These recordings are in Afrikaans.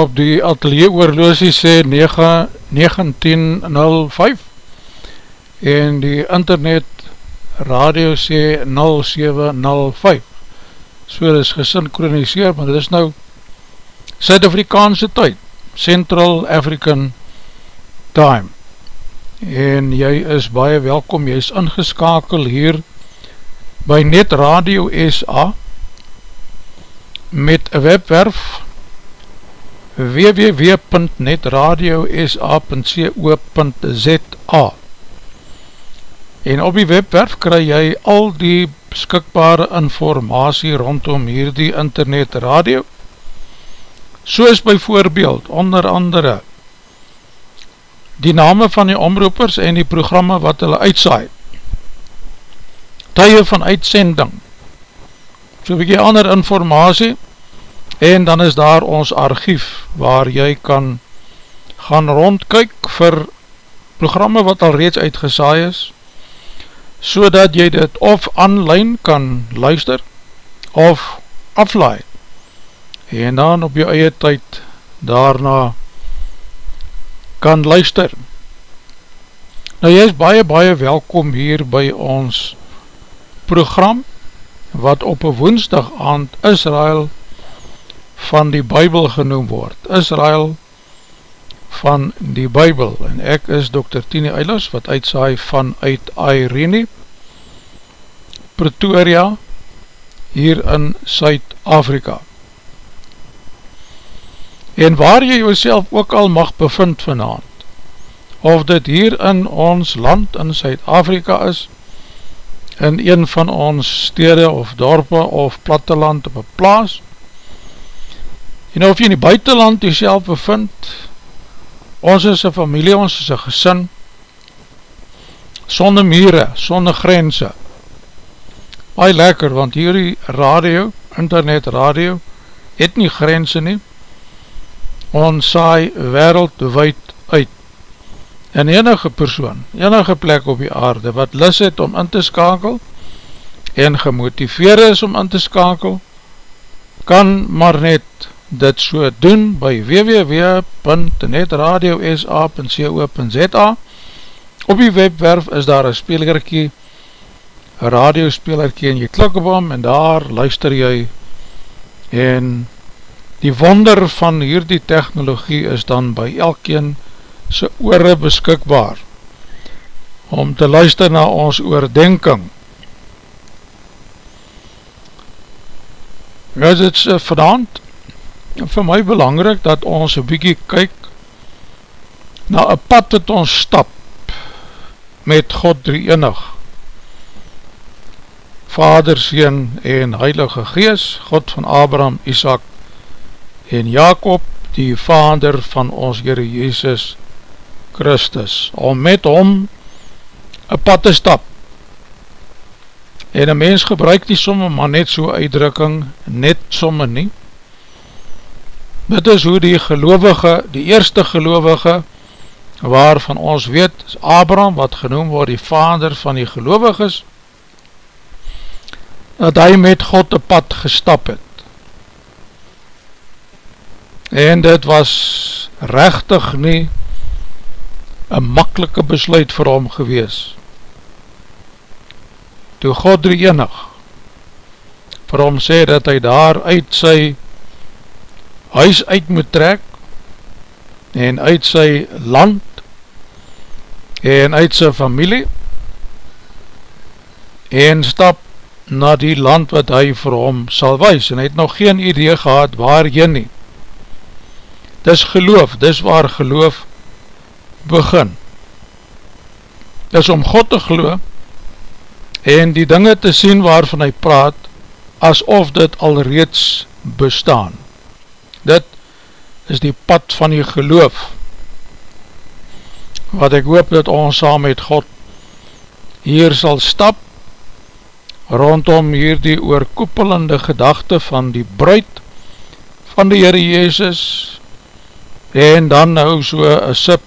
op die atelier oorloosie sê 1905 en die internet radio sê 0705 so dit is gesynchroniseer maar dit is nou Suid-Afrikaanse tyd Central African Time. En jy is baie welkom jy is ingeskakel hier by Net Radio SA met webwerf www.netradiosa.co.za En op die webwerf kry jy al die beskikbare informatie rondom hierdie internet radio soos by voorbeeld onder andere die name van die omroepers en die programme wat hulle uitsaai. Tye van uitsending, so bykie ander informatie, en dan is daar ons archief, waar jy kan gaan rondkyk vir programme wat al reeds uitgesaai is, so dat jy dit of online kan luister, of aflaai, en dan op jou eie tyd daarna kan luister. Nou jy is baie baie welkom hier by ons program wat op een woensdag aand Israel van die Bijbel genoem word. Israel van die Bijbel en ek is Dr. Tini Eilers wat uitsaai vanuit Irene Pretoria hier in Suid-Afrika en waar jy jouself ook al mag bevind vanavond, of dit hier in ons land in Suid-Afrika is, in een van ons stede of dorpe of platteland op een plaas, en of jy in die buitenland jouself bevind, ons is een familie, ons is een gesin, sonde mure, sonde grense, baie lekker, want hierdie radio, internet radio, het nie grense nie, ons saai wereldwijd uit. En enige persoon, enige plek op die aarde wat lis het om in te skakel en gemotiveer is om in te skakel kan maar net dit so doen by www.netradiosa.co.za op die webwerf is daar een spelerkie een radiospelerkie en jy klik op hom en daar luister jy. En Die wonder van hierdie technologie is dan by elkeen sy oore beskikbaar om te luister na ons oordenking. Het is vanavond vir my belangrijk dat ons een bykie kyk na een pad wat ons stap met God drie enig. Vader, Seen en Heilige Gees, God van Abraham, Isaac en Jacob, die vader van ons Heere Jezus Christus, om met hom een pad te stap. En een mens gebruik die somme, maar net so uitdrukking, net somme nie. Dit is hoe die gelovige, die eerste gelovige, waarvan ons weet, is Abraham, wat genoem word die vader van die geloviges, dat hy met God een pad gestap het en dit was rechtig nie een makkelike besluit vir hom gewees. Toe God drie enig vir hom sê dat hy daar uit sy huis uit moet trek en uit sy land en uit sy familie en stap na die land wat hy vir hom sal wees en hy het nog geen idee gehad waar jy nie dis geloof, dis waar geloof begin. Dis om God te geloof en die dinge te sien waarvan hy praat, asof dit al reeds bestaan. Dit is die pad van die geloof, wat ek hoop dat ons saam met God hier sal stap, rondom hier die oorkoepelende gedachte van die bruid van die Heere Jezus, en dan nou so een sip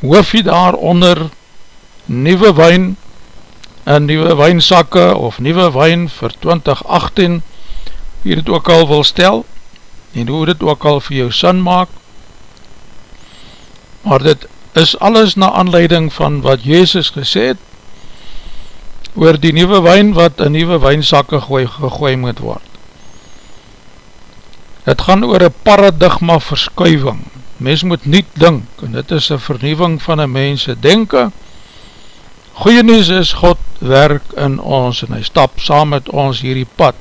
hoofie daar onder nieuwe wijn en nieuwe wijnsakke of nieuwe wijn vir 2018 wie dit ook al wil stel en hoe dit ook al vir jou sin maak maar dit is alles na aanleiding van wat Jezus gesê het oor die nieuwe wijn wat in nieuwe wijnsakke gegooi, gegooi moet word Het gaan oor een paradigma verskuiving. Mens moet niet dink, en dit is een vernieuwing van een mense denken. Goeie nieuws is, God werk in ons, en hy stap saam met ons hierdie pad.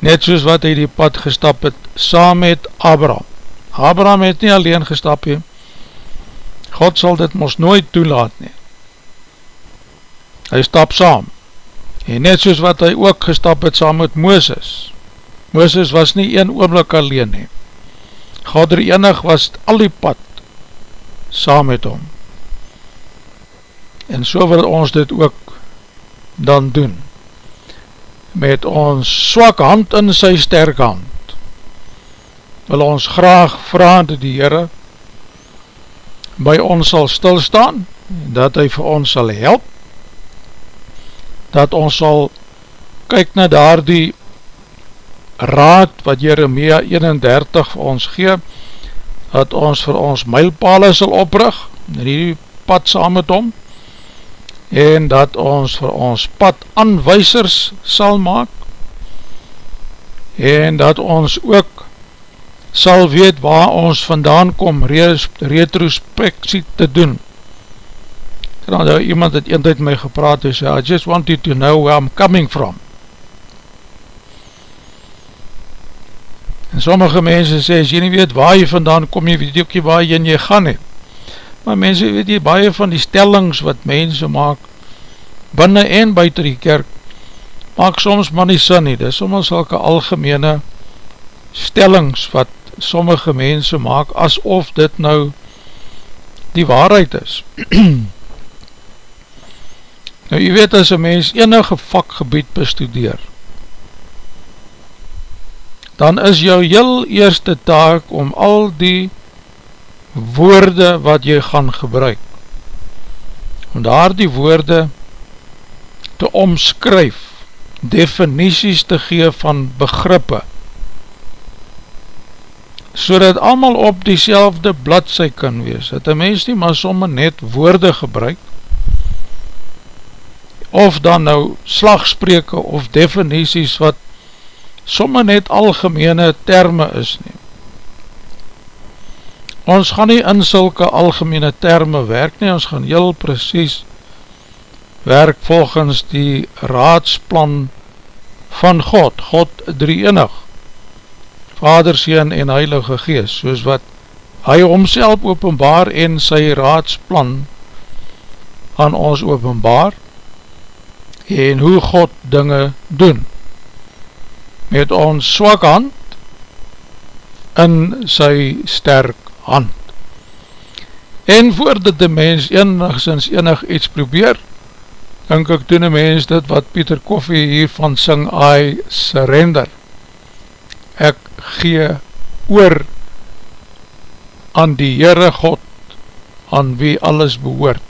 Net soos wat hy die pad gestap het, saam met Abraham. Abraham het nie alleen gestap he. God sal dit ons nooit toelaat nie. Hy stap saam. En net soos wat hy ook gestap het saam met Mooses, Mooses was nie een oomlik alleen nie. God er enig was al die pad saam met hom. En so wil ons dit ook dan doen. Met ons swak hand in sy sterk hand. Wil ons graag vraag dat die Heere by ons sal stilstaan, dat hy vir ons sal help, dat ons sal kyk na daar die raad wat Jeremia 31 vir ons gee, dat ons vir ons mylpale sal oprig, in die pad saam met hom, en dat ons vir ons pad aanwijsers sal maak, en dat ons ook sal weet waar ons vandaan kom, retrospectie te doen. Dan nou iemand het eentijd my gepraat, en sê, I just want you to know where I'm coming from. En sommige mense sê, as jy nie weet waar jy vandaan kom, jy weet ook nie waar jy in jy gaan het. Maar mense weet jy, baie van die stellings wat mense maak, binnen en buiten die kerk, maak soms maar nie sin nie. Dit is soms elke algemene stellings wat sommige mense maak, asof dit nou die waarheid is. nou jy weet as een mens enige vakgebied bestudeer, dan is jou heel eerste taak om al die woorde wat jy gaan gebruik, om daar die woorde te omskryf, definities te gee van begrippe, so dat allemaal op die selfde bladse kan wees, dat die mens nie maar somme net woorde gebruik, of dan nou slagspreke of definities wat somme net algemene terme is nie. Ons gaan nie in sulke algemene terme werk nie, ons gaan heel precies werk volgens die raadsplan van God, God drie enig, Vader, Seen en Heilige Gees, soos wat hy homself openbaar en sy raadsplan aan ons openbaar en hoe God dinge doen. Met ons swak hand in sy sterk hand. En voordat die mens enigszins enig iets probeer, denk ek doen die mens dit wat Pieter Koffie hiervan sing, I surrender. Ek gee oor aan die Heere God, aan wie alles behoort.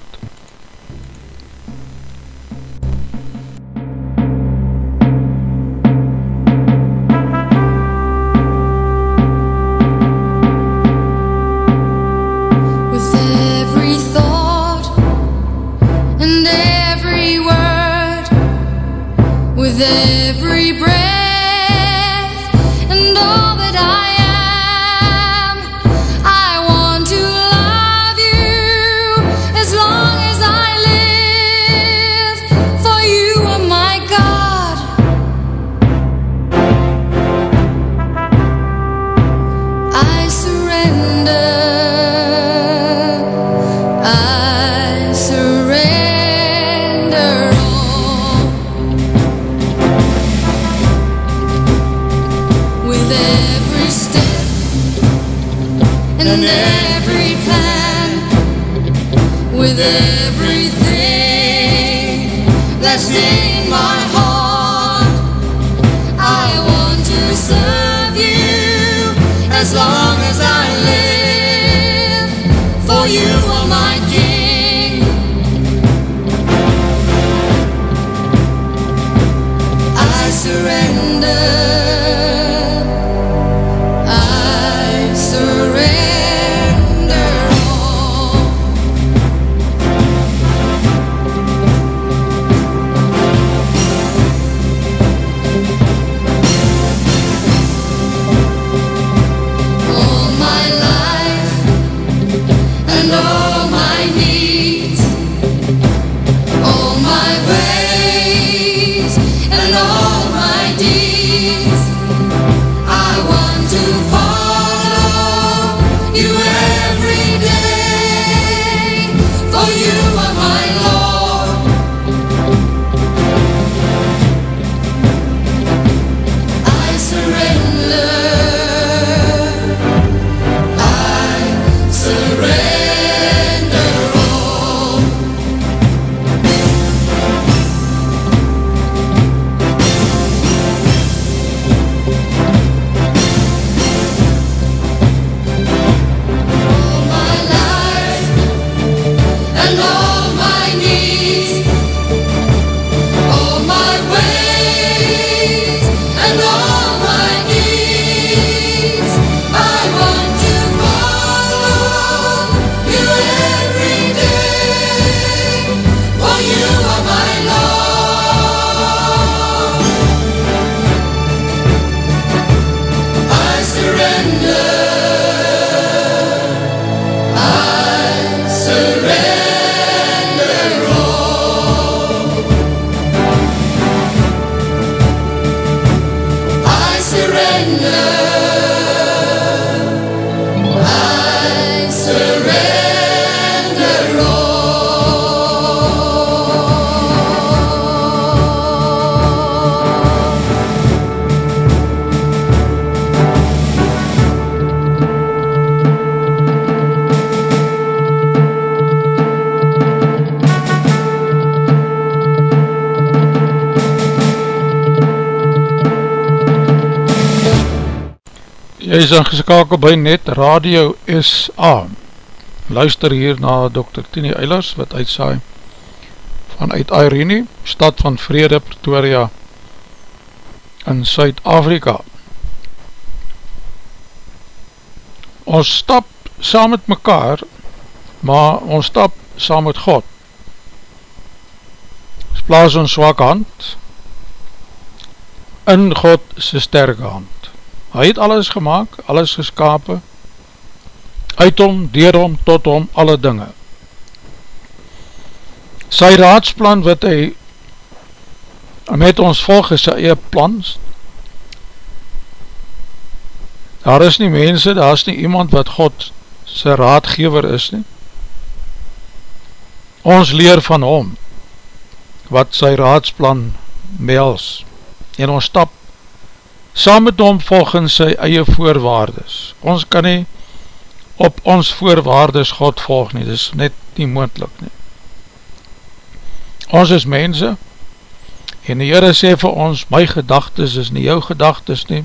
Is ingeskakel by Net Radio SA. Luister hier na Dr. Tini Eilers wat uitsaai vanuit Irene, stad van Vrede, Pretoria in Suid-Afrika. Ons stap saam met mekaar, maar ons stap saam met God. Ons plaas ons zwak hand in God sy sterke hand. Hy het alles gemaakt, alles geskapen, uit hom, dier hom, tot hom, alle dinge. Sy raadsplan wat hy met ons volg is sy eie plans. Daar is nie mense, daar is nie iemand wat God sy raadgever is nie. Ons leer van hom wat sy raadsplan mels en ons stap saam met hom volgens sy eie voorwaardes. Ons kan nie op ons voorwaardes God volg nie, dit is net nie moendlik nie. Ons is mense, en die Heere sê vir ons, my gedagtes is nie jou gedagtes nie,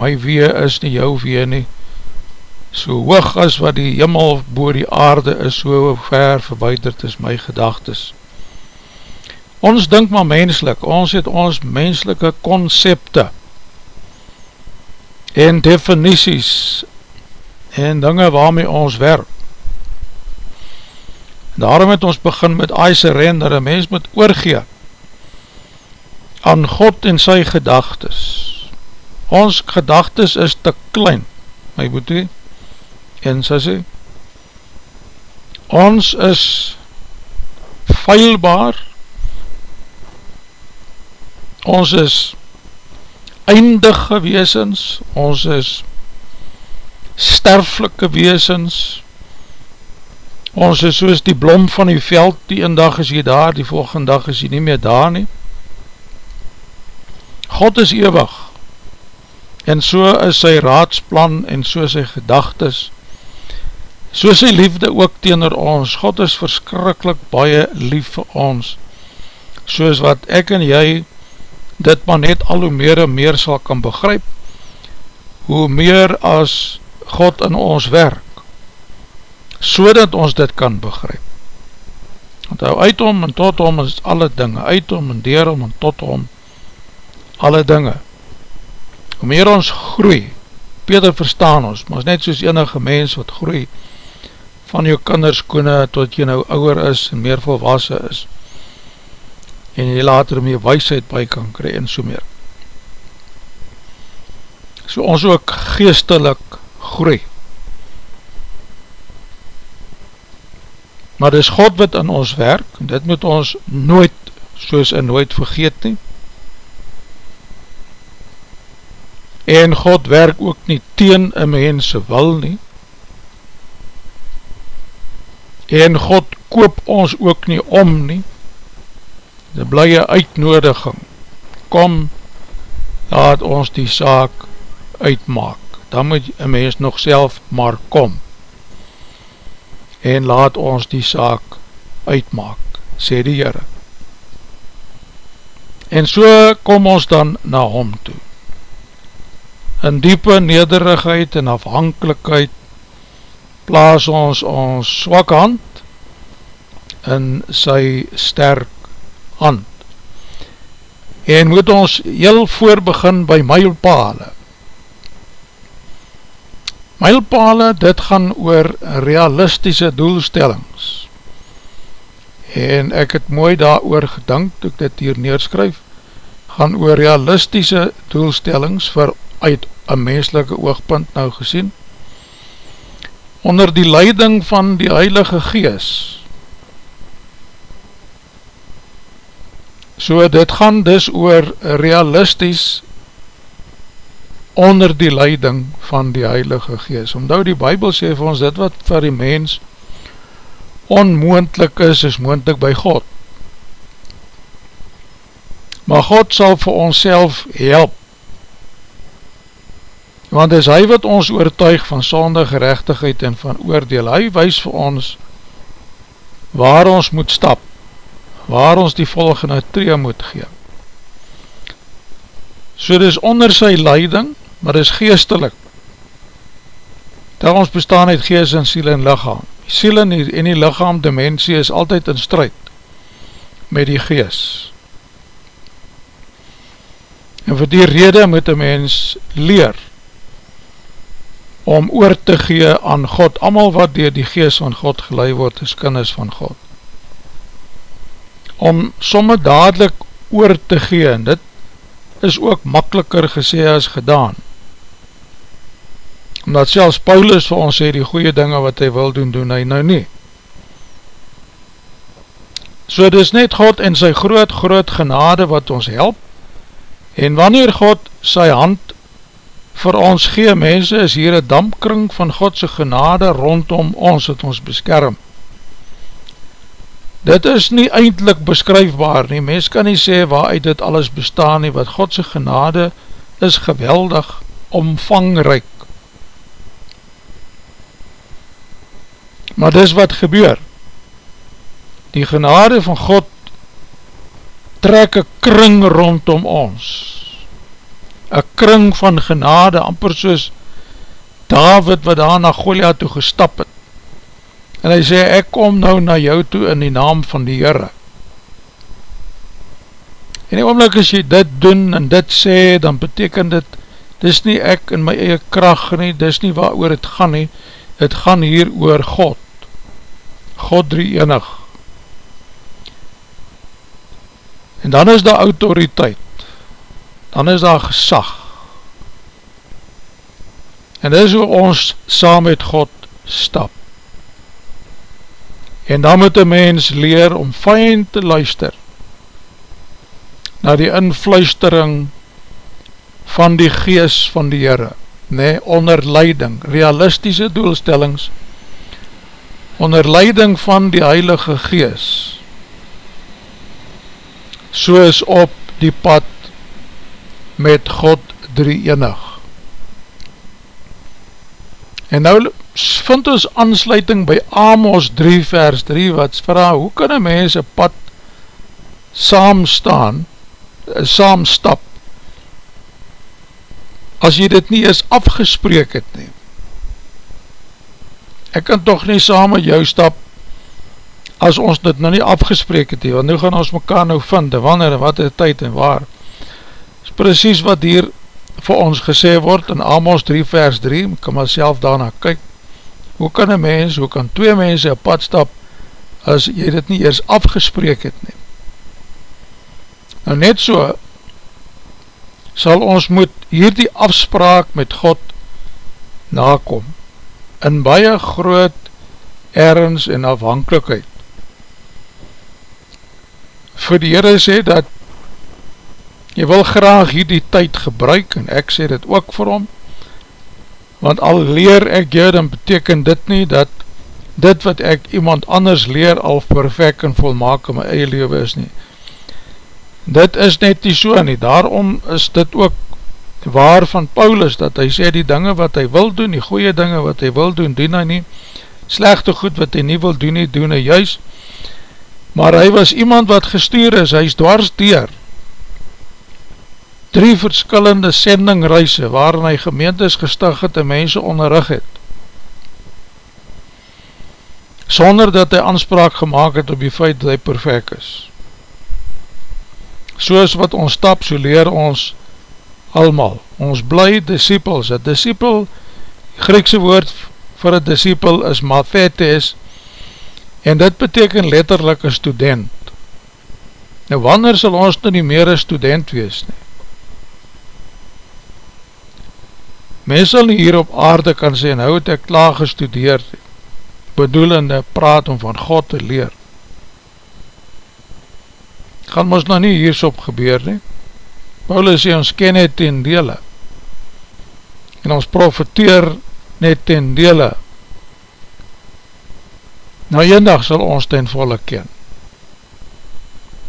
my wee is nie jou wee nie, so hoog as wat die jimmel boor die aarde is, so ver verweiderd is my gedagtes. Ons dink maar menslik, ons het ons menslike concepte, en definities en dinge waarmee ons werk. Daarom het ons begin met aise render, een mens moet oorgee aan God en sy gedagtes. Ons gedagtes is te klein, my boete, en sy sê, ons is feilbaar, ons is eindige weesens, ons is sterflike weesens, ons is soos die blom van die veld, die een dag is jy daar, die volgende dag is jy nie meer daar nie. God is ewig, en so is sy raadsplan, en so sy gedagtes, so sy liefde ook teener ons, God is verskrikkelijk baie lief vir ons, soos wat ek en jy dit maar net al hoe meer en meer sal kan begryp, hoe meer as God in ons werk, so dat ons dit kan begryp. Want hou uit om en tot om is alle dinge, uit om en dier om en tot om, alle dinge. Hoe meer ons groei, beter verstaan ons, maar net soos enige mens wat groei, van jou kinderskoene tot jy nou ouwer is en meer volwassen is, en jy later meer weisheid by kan kry en so meer. So ons ook geestelik groei. Maar dis God wat in ons werk, en dit moet ons nooit soos en nooit vergeet nie. En God werk ook nie teen een mense wil nie. En God koop ons ook nie om nie die blije uitnodiging, kom, laat ons die saak uitmaak, dan moet een mens nog self maar kom, en laat ons die saak uitmaak, sê die Heere. En so kom ons dan na hom toe. In diepe nederigheid en afhankelijkheid plaas ons ons swak hand in sy sterk hand. En moet ons heel voorbegin by mylpale. Mylpale, dit gaan oor realistische doelstellings. En ek het mooi daar oor gedink, toe ek dit hier neerskryf, gaan oor realistische doelstellings vir uit een menselike oogpunt nou gesien. Onder die leiding van die Heilige Geest, So dit gaan dus oor realisties onder die leiding van die Heilige Gees. Omdat die Bijbel sê vir ons dit wat vir die mens onmoendlik is, is moendlik by God. Maar God sal vir ons self help. Want is hy wat ons oortuig van sonde gerechtigheid en van oordeel. Hy wees vir ons waar ons moet stap waar ons die volgende tree moet gee. So dis onder sy leiding, maar dit is geestelik. Daar ons bestaan uit geest en siel en lichaam. Die siel en die, en die lichaam dimensie is altyd in strijd met die geest. En vir die rede moet een mens leer om oor te gee aan God, amal wat dier die geest van God gelei word, is kinders van God. Om somme dadelijk oor te gee, en dit is ook makkeliker gesê as gedaan. Omdat selfs Paulus vir ons sê die goeie dinge wat hy wil doen, doen hy nou nie. So dit is net God en sy groot, groot genade wat ons help, en wanneer God sy hand vir ons gee, mense, is hier een dampkring van Godse genade rondom ons wat ons beskerm. Dit is nie eindelijk beskryfbaar nie, mens kan nie sê waaruit dit alles bestaan nie, wat Godse genade is geweldig omvangryk. Maar dis wat gebeur. Die genade van God trek een kring rondom ons. Een kring van genade, amper soos David wat daar na Goliath toe gestap het en hy sê, ek kom nou na jou toe in die naam van die Heere. En die oomlik as jy dit doen en dit sê, dan beteken dit, dis nie ek in my eie kracht nie, dis nie waar oor het gaan nie, het gaan hier oor God. God drie enig. En dan is daar autoriteit, dan is daar gesag. En dis hoe ons saam met God stap. En dan moet een mens leer om fijn te luister na die influistering van die gees van die Heere, nee, onder leiding, realistische doelstellings, onder leiding van die Heilige Gees, soos op die pad met God drie enig. En nou vind ons aansluiting by Amos 3 vers 3 wat vraag, hoe kan een mens een pad saam staan, eh, saam stap, as jy dit nie eens afgespreek het nie. Ek kan toch nie saam met jou stap, as ons dit nou nie afgespreek het nie, want nu gaan ons mekaar nou vind, wanneer wat is tyd en waar. Is precies wat hier vir ons gesê word in Amos 3 vers 3, ek kan maar self daarna kyk, hoe kan een mens, hoe kan twee mense een pad stap, as jy dit nie eers afgespreek het nie. Nou net so, sal ons moet hier die afspraak met God nakom, in baie groot ergens en afhankelijkheid. Voor die Heere sê dat jy wil graag hier die tyd gebruik, en ek sê dit ook vir hom, want al leer ek jou, dan beteken dit nie, dat dit wat ek iemand anders leer, al perfect en volmaak in my eie leven is nie. Dit is net nie so nie, daarom is dit ook waar van Paulus, dat hy sê die dinge wat hy wil doen, die goeie dinge wat hy wil doen, doen hy nie, slechte goed wat hy nie wil doen nie, doen hy juist, maar hy was iemand wat gestuur is, hy is dwars dier, drie verskillende sendingreise waarin hy gemeentes gestig het en mense onderrug het. Sonder dat hy aanspraak gemaakt het op die feit dat hy perfect is. Soos wat ons stap so leer ons almal, ons bly disciples, een disciple Griekse woord vir een disciple is mathetes en dit beteken letterlijk een student. Nou wanneer sal ons nou nie meer een student wees nie Mens sal nie hier op aarde kan sê, nou het ek klaar gestudeerd, bedoelende praat om van God te leer. Gaan ons nou nie hiersop gebeur nie. Paulus sê, ons ken het ten dele. En ons profiteer net ten dele. Nou een dag sal ons ten volle ken.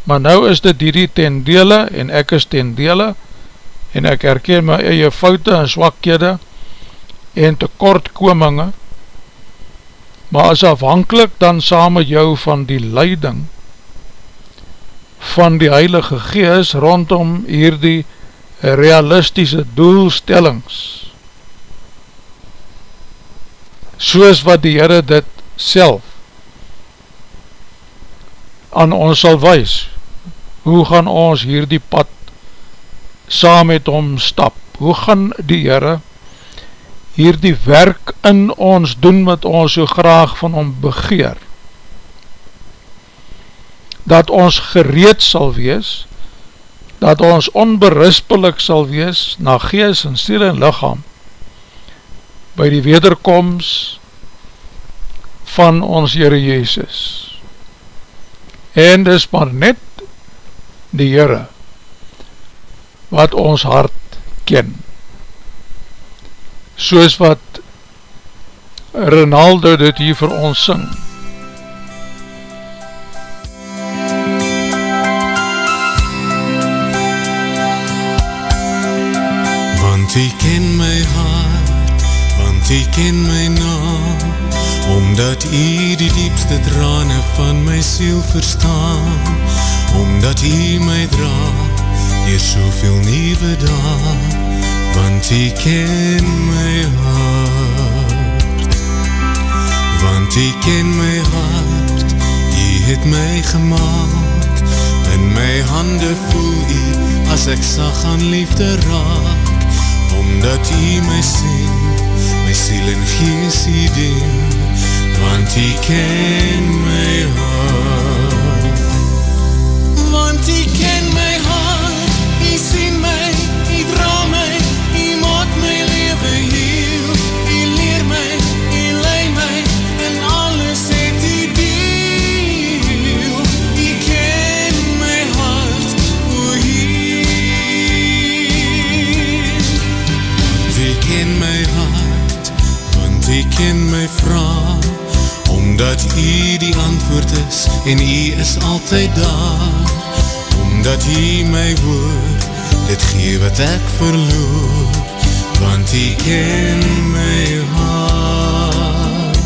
Maar nou is dit hierdie ten dele en ek is ten dele en ek herken my eie foute en swakhede en tekortkominge, maar as afhankelijk dan saam met jou van die leiding van die Heilige Gees rondom hierdie realistische doelstellings. Soos wat die Heere dit self aan ons sal wees hoe gaan ons hier die pad saam met hom stap hoe gaan die Heere hier die werk in ons doen wat ons so graag van hom begeer dat ons gereed sal wees, dat ons onberispelik sal wees na gees en stiel en lichaam by die wederkomst van ons Heere Jezus. En dis maar net die Heere wat ons hart ken. Soos wat Ronaldo dit hier vir ons syng. Want hy ken my hart, want hy ken my naam, Omdat hy die diepste drane van my siel verstaan, Omdat hy my dra, hier soveel nieuwe dag, Want hy ken my hart. Want hy ken my hart, hy het my gemaakt, In my hande voel hy, as ek sag aan liefde raak, Omdat hy my sien, my siel en gees hy dien, want hy ken my hart. Want hy ken Hy die antwoord is, en hy is altyd daar, Omdat hy my woord, dit gee wat ek verloor, Want hy ken my hart.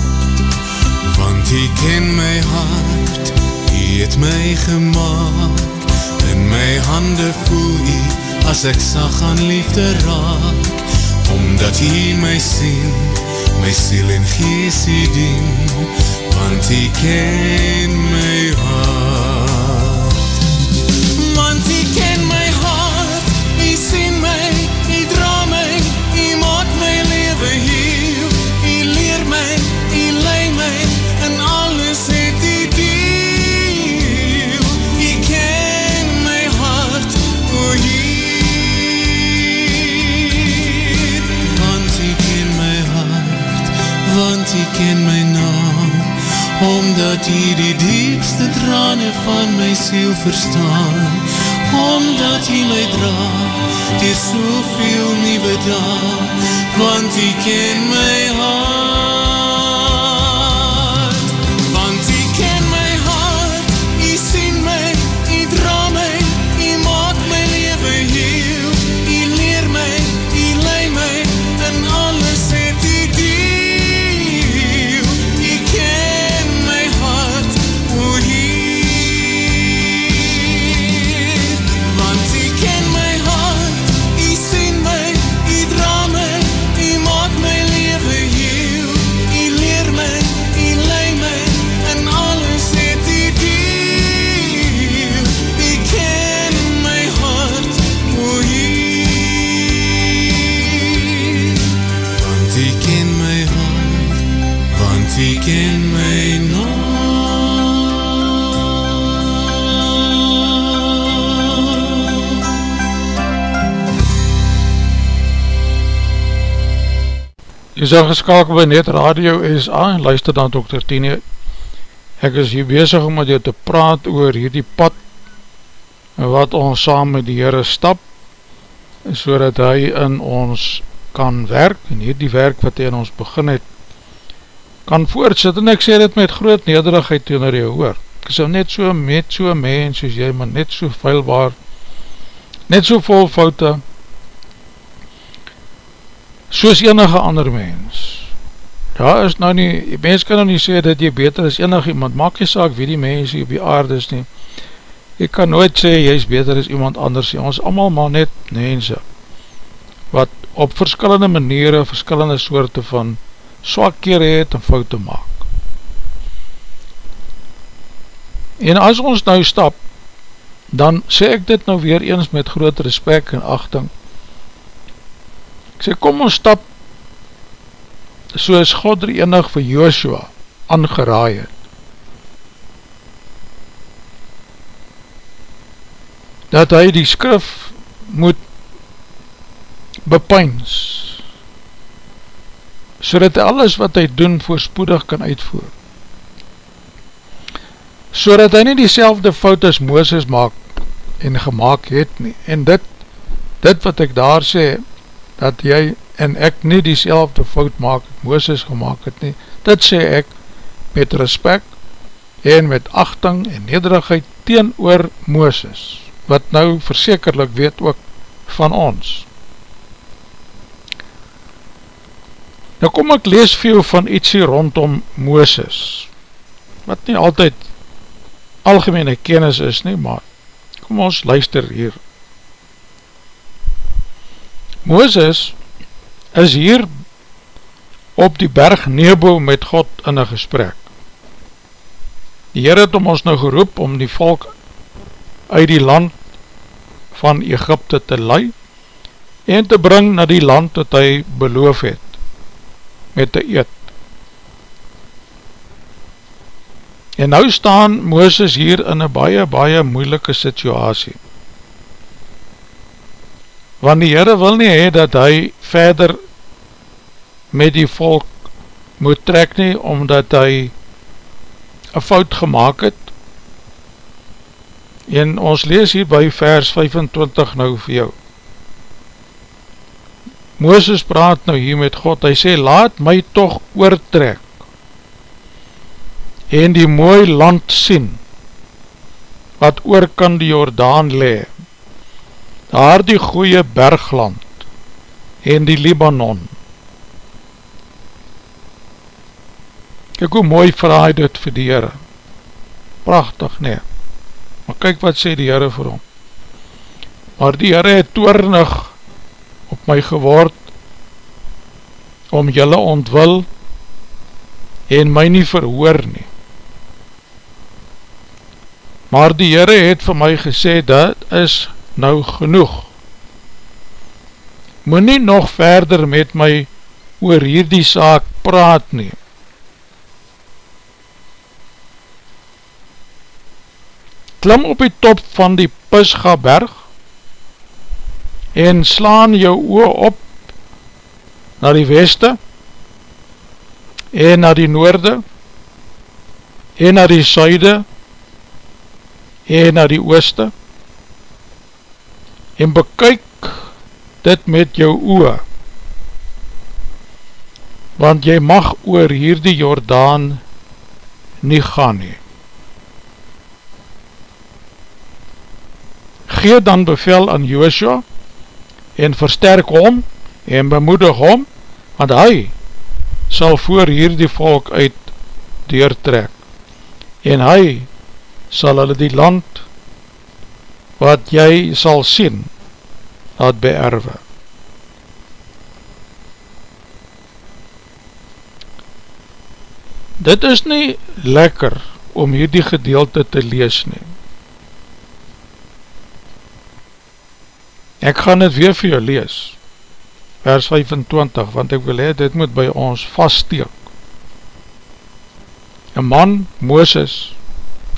Want hy ken my hart, hy het my gemaakt, In my hande voel hy, as ek sag aan liefde raak, Omdat hy my sien, my siel en gees hy dien, want hy ken my hart. Want hy ken my hart, hy sien my, hy dra my, hy maak my leven heel, hy leer my, hy lei my, en alles het hy deel. Hy ken my hart, o hier, want hy ken my hart, want hy ken my naam, omdat hy die diepste trane van my siel verstaan, omdat hy my dra, dier soveel nieuwe dag, want hy ken my hart. Jy is geskakel by Net Radio SA en luister dan Dr. Tine. Ek is hier bezig om met jou te praat oor hierdie pad wat ons saam met die Heere stap so dat hy in ons kan werk en hierdie werk wat hy in ons begin het kan voortsit en ek sê dit met groot nederigheid toen er jy hoor. Ek is net so met so mens soos jy, maar net so veilbaar, net so vol foute, soos enige ander mens. Daar is nou nie, mens kan nou nie sê dat jy beter as enig iemand, maak jy saak wie die mens hier op die aarde is nie. Jy kan nooit sê, jy is beter as iemand anders, jy, ons allemaal maar net mense, wat op verskillende maniere, verskillende soorte van swakkeer het en foute maak. En as ons nou stap, dan sê ek dit nou weer eens met groot respect en achting. Ek sê, kom ons stap, soos God er enig vir Joshua aangeraai het. dat hy die skrif moet bepyns so dat alles wat hy doen voorspoedig kan uitvoer so dat hy nie die selfde fout as Mooses maak en gemaakt het nie en dit, dit wat ek daar sê dat jy en ek nie die selfde fout maak Mooses gemaakt het nie dit sê ek met respect en met achting en nederigheid teen oor Mooses wat nou versekerlik weet ook van ons. Nou kom ek lees veel van ietsie rondom Mooses, wat nie altyd algemene kennis is nie, maar kom ons luister hier. Mooses is hier op die berg Nebo met God in een gesprek. Die Heer het om ons nou geroep om die volk uit die land van Egypte te lei en te bring na die land wat hy beloof het met te eet. En nou staan Mooses hier in een baie, baie moeilike situasie. Want die Heere wil nie hee dat hy verder met die volk moet trek nie, omdat hy een fout gemaakt het, En ons lees hier by vers 25 nou vir jou. Mooses praat nou hier met God, hy sê, laat my toch oortrek en die mooi land sien, wat oor kan die Jordaan le, daar die goeie bergland en die Libanon. Kijk hoe mooi vraag dit vir die Heere, prachtig nee, Maar kyk wat sê die Heere vir hom. Maar die Heere het toornig op my geword om julle ontwil en my nie verhoor nie. Maar die Heere het vir my gesê, dat is nou genoeg. Moet nie nog verder met my oor hierdie saak praat neem. klim op die top van die Pisga berg en slaan jou oor op na die weste en na die noorde en na die suide en na die ooste en bekyk dit met jou oor want jy mag oor hierdie Jordaan nie gaan nie. Gee dan bevel aan Joshua en versterk hom en bemoedig hom, want hy sal voor hierdie volk uit deurtrek en hy sal hulle die land wat jy sal sien laat beerwe. Dit is nie lekker om hierdie gedeelte te lees neem. Ek gaan het weer vir jou lees, vers 25, want ek wil hee, dit moet by ons vaststeek. Een man, Mooses,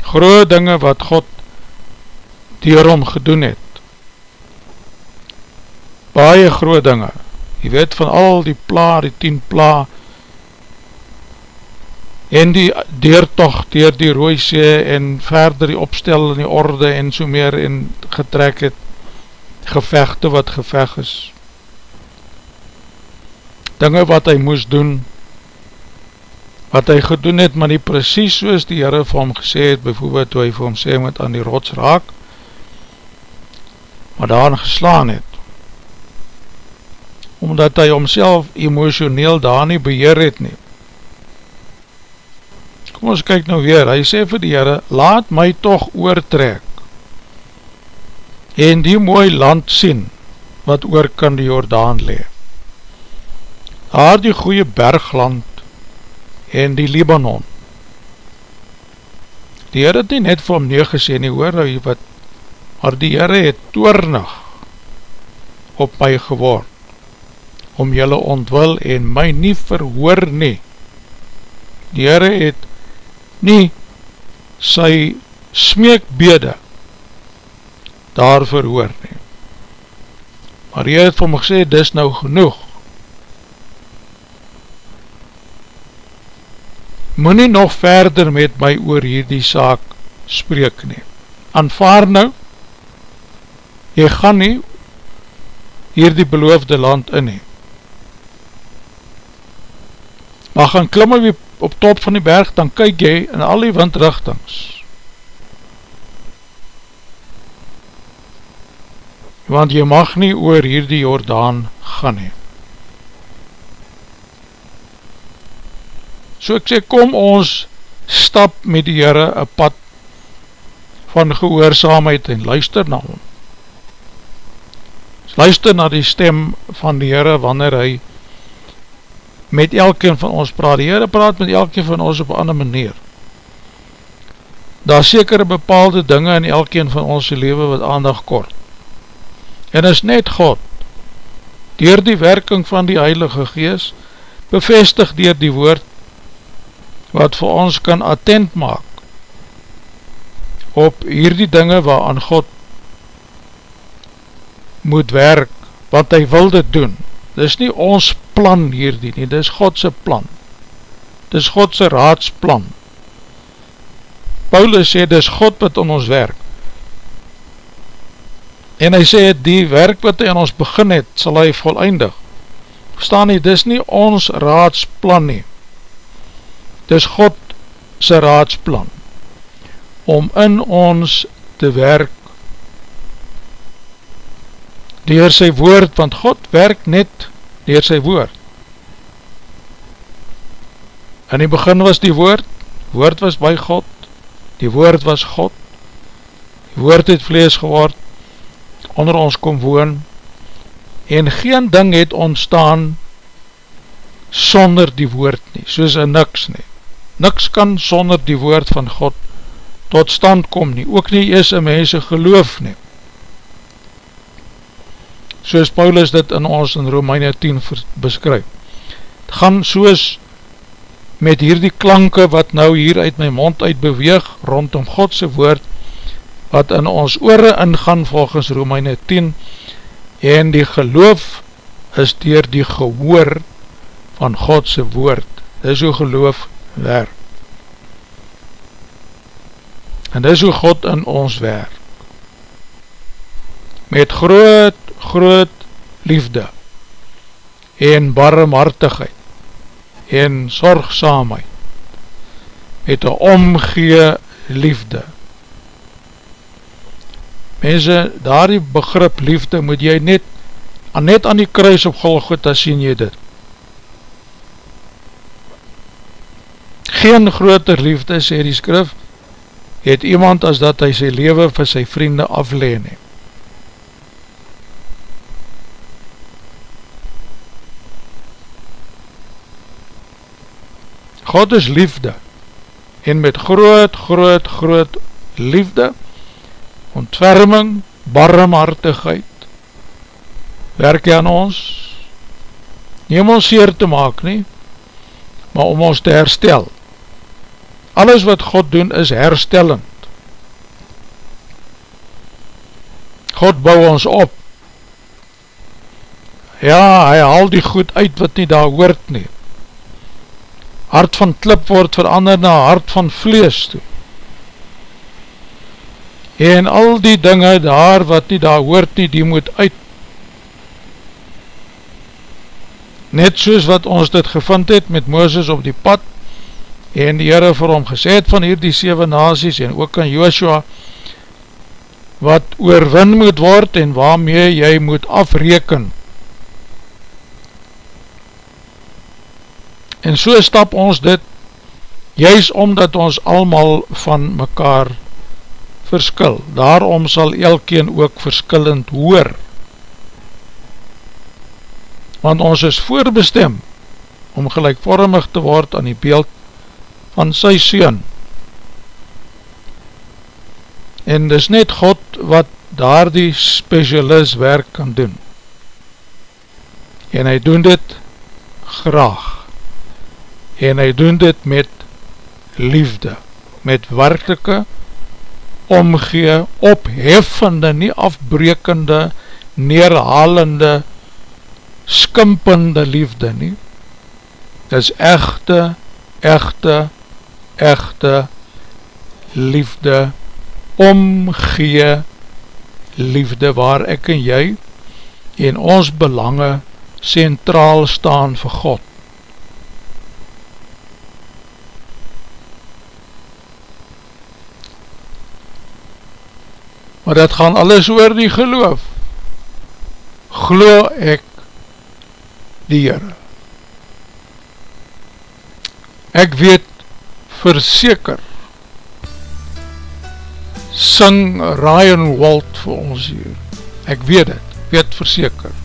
groe dinge wat God dierom gedoen het. Baie groe dinge, jy weet van al die pla, die tien pla, en die deurtocht dier die rooisee, en verder die opstel in die orde, en so meer, en getrek het, gevechte wat geveg is. Dinge wat hy moes doen wat hy gedoen het maar nie precies soos die Heere vir hom gesê het bijvoorbeeld toe hy vir hom sê moet aan die rots raak maar daarin geslaan het omdat hy homself emotioneel daar nie beheer het nie kom ons kyk nou weer hy sê vir die Heere laat my toch oortrek en die mooi land sien wat oor kan die Jordaan le. Daar die goeie bergland en die Libanon. Die Heer het nie net vir hom neergesê nie, hoor nou wat, maar die Heer het toornig op my geword, om jylle ontwil en my nie verhoor nie. Die Heer het nie sy smeekbede daar verhoor nie. Maar jy het vir my gesê, dis nou genoeg. Moe nie nog verder met my oor hierdie saak spreek nie. Anvaar nou, jy gaan nie hierdie beloofde land in nie. Maar gaan klim op top van die berg, dan kyk jy in al die windrichtings. Want jy mag nie oor hierdie Jordaan gaan nie. So ek sê, kom ons stap met die Heere een pad van gehoorzaamheid en luister na hom. Luister na die stem van die Heere wanneer hy met elkeen van ons praat. Die Heere praat met elkeen van ons op een ander manier. Daar sekere bepaalde dinge in elkeen van ons leven wat aandag kort. En is net God, dier die werking van die Heilige Gees, bevestig dier die woord, wat vir ons kan attent maak, op hierdie dinge waar aan God moet werk, wat hy wil dit doen, Dis nie ons plan hierdie nie, dis Godse plan. Dis Godse raadsplan. Paulus sê, dis God wat in ons werk. En hy sê, die werk wat hy in ons begin het, sal hy volleindig. Verstaan nie, dis nie ons raadsplan nie. Dis Godse raadsplan. Om in ons te werk dier sy woord, want God werk net dier sy woord. In die begin was die woord, woord was by God, die woord was God, die woord het vlees geword, onder ons kom woon, en geen ding het ontstaan sonder die woord nie, soos een niks nie. Niks kan sonder die woord van God tot stand kom nie, ook nie is een mense geloof nie soos Paulus dit in ons in Romeine 10 beskryf. Het gaan soos met hierdie klanke wat nou hier uit my mond uit beweeg rondom Godse woord wat in ons oore ingaan volgens Romeine 10 en die geloof is dier die gehoor van Godse woord. Dis hoe geloof werk. En dis hoe God in ons werk. Met groot groot liefde en barmhartigheid en zorgzaamheid met een omgee liefde. Mense, daar die begrip liefde moet jy net net aan die kruis op Golgotha sien jy dit. Geen groter liefde sê die skrif het iemand as dat hy sy leven vir sy vriende afleen het God is liefde en met groot, groot, groot liefde, ontferming, barmhartigheid, werk hy aan ons, nie om ons seer te maak nie, maar om ons te herstel. Alles wat God doen is herstellend. God bou ons op. Ja, hy haal die goed uit wat nie daar hoort nie hart van klip word verander na hart van vlees toe. En al die dinge daar wat nie daar hoort nie, die moet uit. Net soos wat ons dit gevind het met Mooses op die pad, en die Heere vir hom gesê het van hier die 7 nazies, en ook aan Joshua, wat oorwin moet word, en waarmee jy moet afreken, En so stap ons dit, juist omdat ons allemaal van mekaar verskil, daarom sal elkeen ook verskillend hoor. Want ons is voorbestem om gelijkvormig te word aan die beeld van sy Seen. En dis net God wat daar die specialist werk kan doen. En hy doen dit graag. En hy doen dit met liefde, met werkelike omgee, opheffende, nie afbrekende, neerhalende, skimpende liefde nie. Dit is echte, echte, echte liefde, omgee liefde waar ek en jy en ons belange centraal staan vir God. Maar dat gaan alles oor die geloof. Glo ek die Heere. Ek weet verseker sing Ryan Walt vir ons hier. Ek weet het, weet verseker.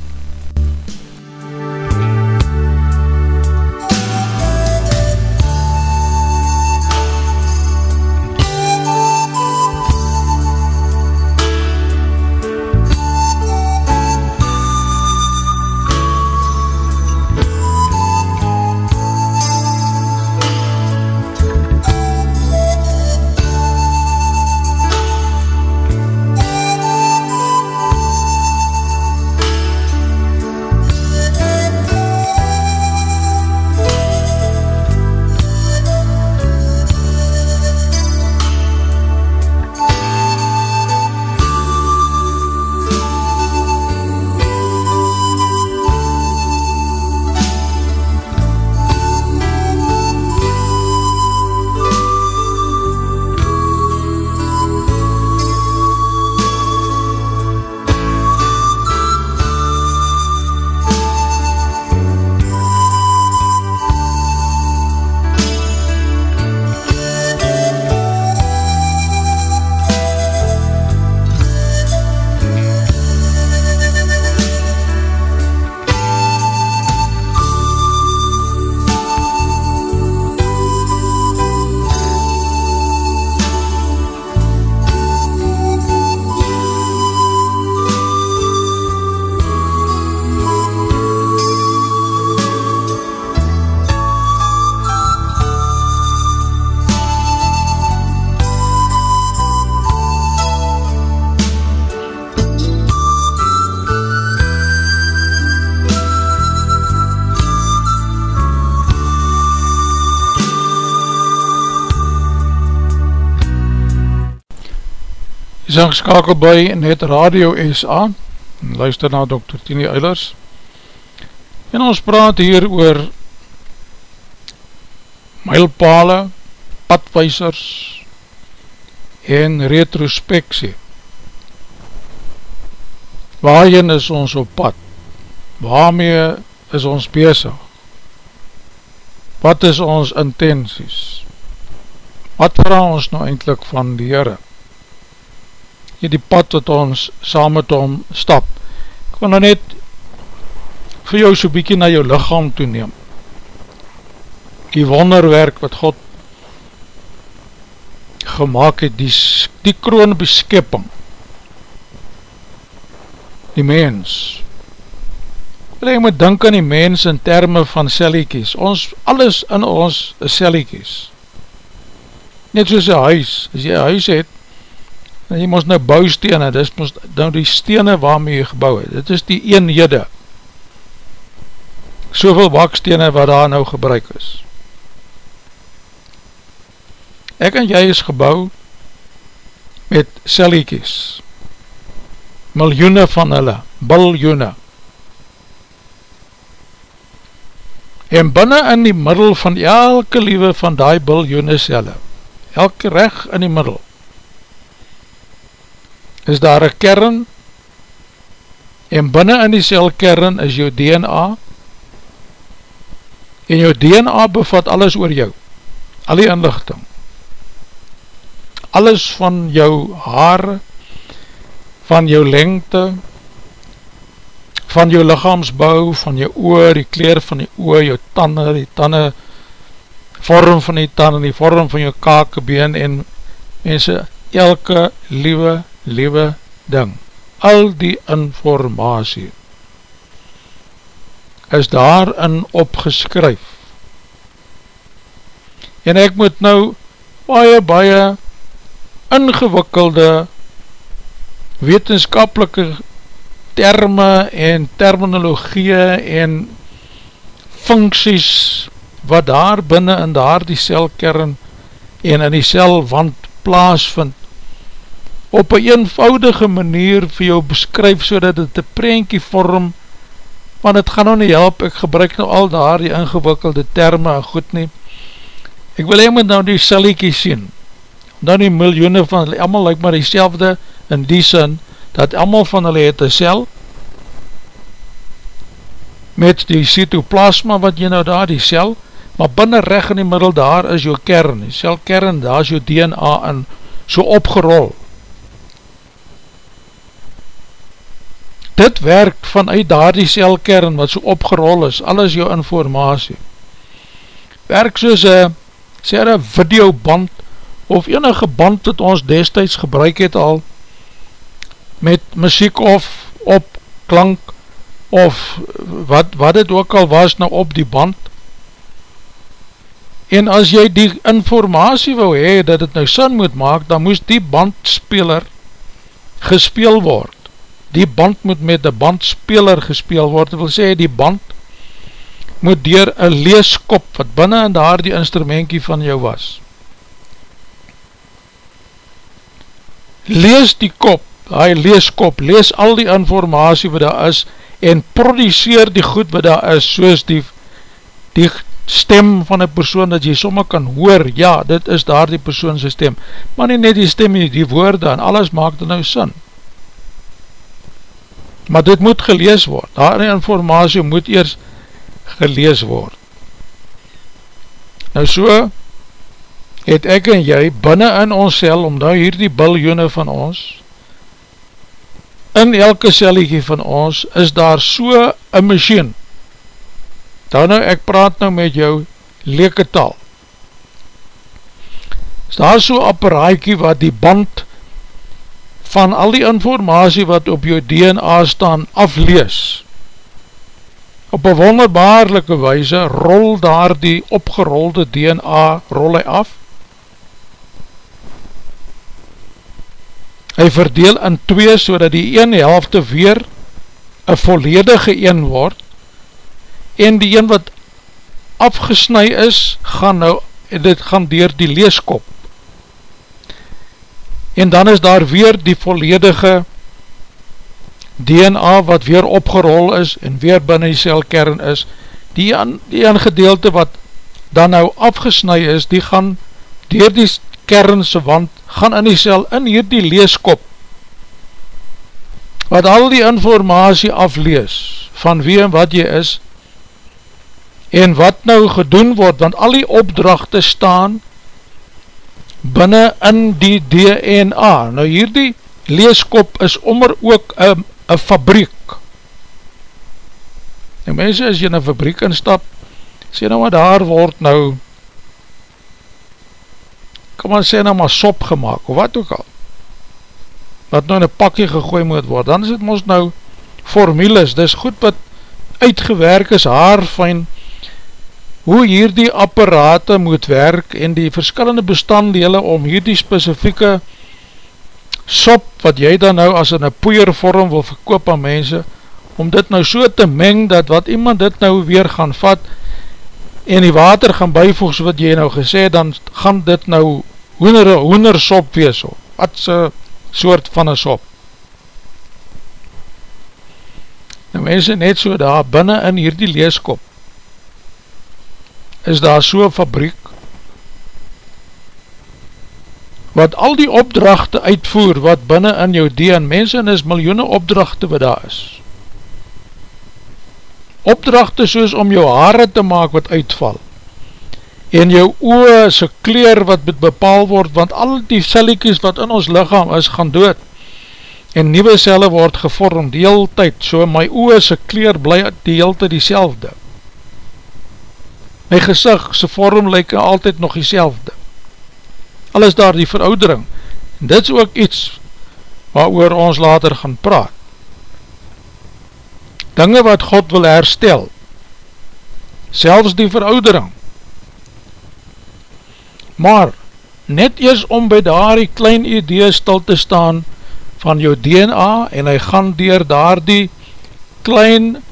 Is ingeskakel by Net Radio SA en luister na Dr. Tini Eilers. En ons praat hier oor mylpale, padwijsers en retrospeksie waarin is ons op pad? Waarmee is ons bezig? Wat is ons intenties? Wat vraag ons nou eindelijk van die Heere die pad wat ons saam met hom stap. Ek wil nou net vir jou so bykie na jou lichaam toeneem. Die wonderwerk wat God gemaakt het, die, die kroon beskepping, die mens. Wil ek moet dink aan die mens in termen van selliekies. Ons, alles in ons is selliekies. Net soos een huis, as jy een huis het, en jy moest nou bouwstene, dit is nou die stene waarmee jy gebouw het, dit is die eenhede, soveel bakstene wat daar nou gebruik is. Ek en jy is gebouw met selliekies, miljoene van hulle, biljoene, en binnen in die middel van elke liewe van die biljoene selle, elke reg in die middel, is daar een kern? En binnen in die celkern is jou DNA en jou DNA bevat alles oor jou. Al die inlichting. Alles van jou haare, van jou lengte, van jou lichaamsbouw, van jou oor, die kleer van die oor, jou tanden, die tanden, vorm van die tanden, die vorm van jou kakebeen en mense, elke liewe, liewe ding, al die informatie is daarin opgeskryf. En ek moet nou baie, baie ingewikkelde wetenskapelike terme en terminologie en funksies wat daar binnen in daar die celkern en in die celwand plaas vind op een eenvoudige manier vir jou beskryf so dat het een prentjie vorm want het gaan nou nie help, ek gebruik nou al daar die ingewikkelde terme en goed nie ek wil hy moet nou die celliekie sien dan die miljoene van hulle, allemaal lyk maar die in die sin, dat allemaal van hulle het een cel, met die cytoplasma wat jy nou daar, die cel, maar binnen recht in die middel daar is jou kern, die celkern, daar is jou DNA in, so opgerol. Dit werk vanuit daar die celkern wat so opgerol is, alles jou informatie. Werk soos een, sê een videoband, of enige band wat ons destijds gebruik het al met muziek of op klank of wat, wat het ook al was nou op die band en as jy die informatie wil hee dat het nou sin moet maak dan moes die bandspeler gespeel word die band moet met die bandspeler gespeel word. Dat wil sê die band moet dier een leeskop wat binnen in daar die instrumentkie van jou was. Lees die kop, hy lees kop, lees al die informatie wat daar is, en produceer die goed wat daar is, soos die, die stem van die persoon, dat jy sommer kan hoor, ja, dit is daar die persoonse stem, maar nie net die stem, nie, die woorde, en alles maak dit nou sin. Maar dit moet gelees word, daar die informatie moet eers gelees word. Nou so, het ek en jy binnen in ons cel, om nou hier die biljoene van ons, in elke celliekie van ons, is daar so een machine, dan nou ek praat nou met jou leke taal, is daar so apparaatkie wat die band van al die informatie wat op jou DNA staan aflees, op een wonderbaarlike weise rol daar die opgerolde DNA rol hy af, hy verdeel in twee so dat die ene helfte weer een volledige een word en die een wat afgesnui is gaan nou, dit gaan dier die leeskop en dan is daar weer die volledige DNA wat weer opgerol is en weer binnen die celkern is. Die een, die een gedeelte wat dan nou afgesnui is die gaan dier die kernse wand gaan in die cel in hier die leeskop wat al die informatie aflees van wie en wat jy is en wat nou gedoen word want al die opdrachte staan binnen in die DNA nou hier die leeskop is ommer ook een fabriek. Nou mense as jy in een fabriek instap sê nou wat daar word nou kom maar sê nou maar sop gemaakt, of wat ook al, wat nou in een pakje gegooi moet word, dan is het ons nou formules, dis goed wat uitgewerk is haar van hoe hier die apparate moet werk en die verskillende bestanddele om hier die specifieke sop wat jy dan nou as in een poeiervorm wil verkoop aan mense, om dit nou so te meng dat wat iemand dit nou weer gaan vat en die water gaan bijvoeg wat jy nou gesê, dan gaan dit nou hoender, hoender sop wees, wat is soort van een sop. Nou mense net so daar, binnen in hierdie leeskop, is daar so fabriek, wat al die opdrachte uitvoer, wat binnen in jou deen, mense en is miljoene opdrachte wat daar is. Opdrachte soos om jou haare te maak wat uitval, en jou oe is een kleur wat moet bepaal word, want al die celliekies wat in ons lichaam is, gaan dood, en nieuwe celle word gevorm die hele tyd, so my oe is een kleur bly die hele tyd die selfde. My gezicht, sy vorm lyk altyd nog die selfde. Alles daar die veroudering, en dit is ook iets waar ons later gaan praat. Dinge wat God wil herstel, selfs die veroudering, maar net eers om by daar die klein idee stil te staan van jou DNA en hy gaan dier daar die klein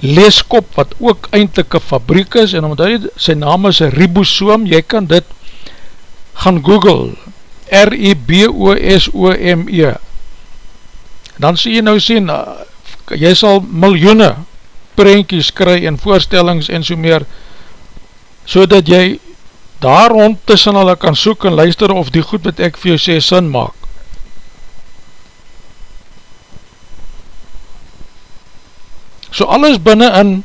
leeskop wat ook eindelijk een fabriek is en omdat hy, sy naam is ribosoom, jy kan dit gaan google R-I-B-O-S-O-M-E e. dan sê jy nou sien jy sal miljoene prentjies kry en voorstellings en so meer so dat jy daar rond tussen hulle kan soek en luister of die goed wat ek vir jou sê sin maak. So alles binnen in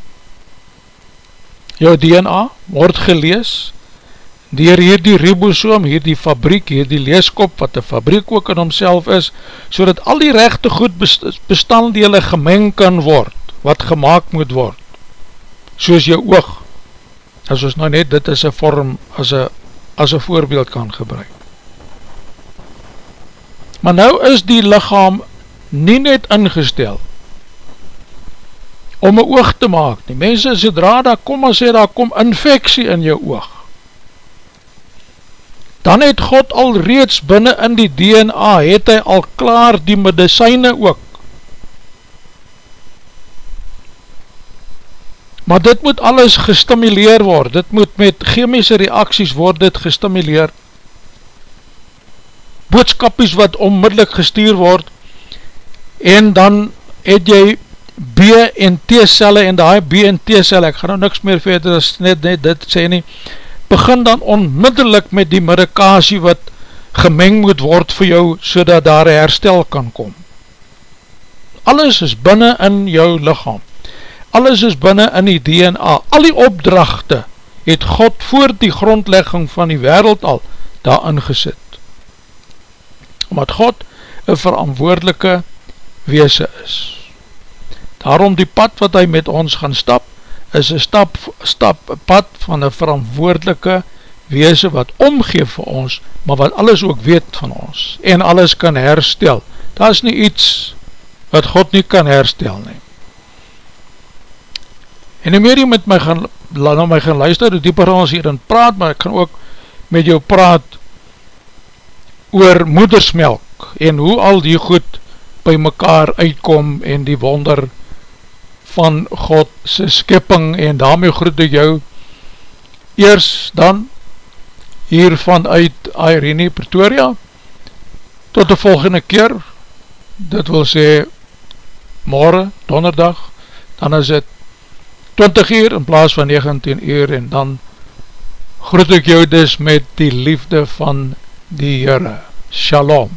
jou DNA word gelees dier hier die ribosoom, hier die fabriek, hier die leeskop wat die fabriek ook in homself is, so dat al die rechte goed bestanddele gemeng kan word, wat gemaakt moet word, soos jou oog, as ons nou net dit is een vorm as een, as een voorbeeld kan gebruik. Maar nou is die lichaam nie net ingestel om een oog te maak nie. Mense, zodra daar kom en sê, daar kom infectie in jou oog. Dan het God al reeds binnen in die DNA, het hy al klaar die medicijne ook Maar dit moet alles gestimuleer word, dit moet met chemische reacties word dit gestimuleer. Boodskapies wat onmiddellik gestuur word, en dan het jy B en T celle en die B en T celle, ek ga nou niks meer verder as net, net dit sê nie, begin dan onmiddellik met die medikasie wat gemeng moet word vir jou, so dat daar herstel kan kom. Alles is binnen in jou lichaam alles is binnen in die DNA, al die opdrachte het God voor die grondlegging van die wereld al daarin gesit. Omdat God een verantwoordelike weese is. Daarom die pad wat hy met ons gaan stap, is een stap, stap pad van een verantwoordelike weese wat omgeef vir ons, maar wat alles ook weet van ons, en alles kan herstel. Daar is nie iets wat God nie kan herstel neem. En hoe meer jy met my gaan, na my gaan luister, hoe dieper ons hierin praat, maar ek gaan ook met jou praat oor moedersmelk en hoe al die goed by mekaar uitkom en die wonder van God sy skipping en daarmee groet ek jou eers dan hier vanuit Irene Pretoria tot die volgende keer dit wil sê morgen, donderdag dan is het 20 uur in plaas van 19 uur en dan groet ek jou dus met die liefde van die Heere. Shalom.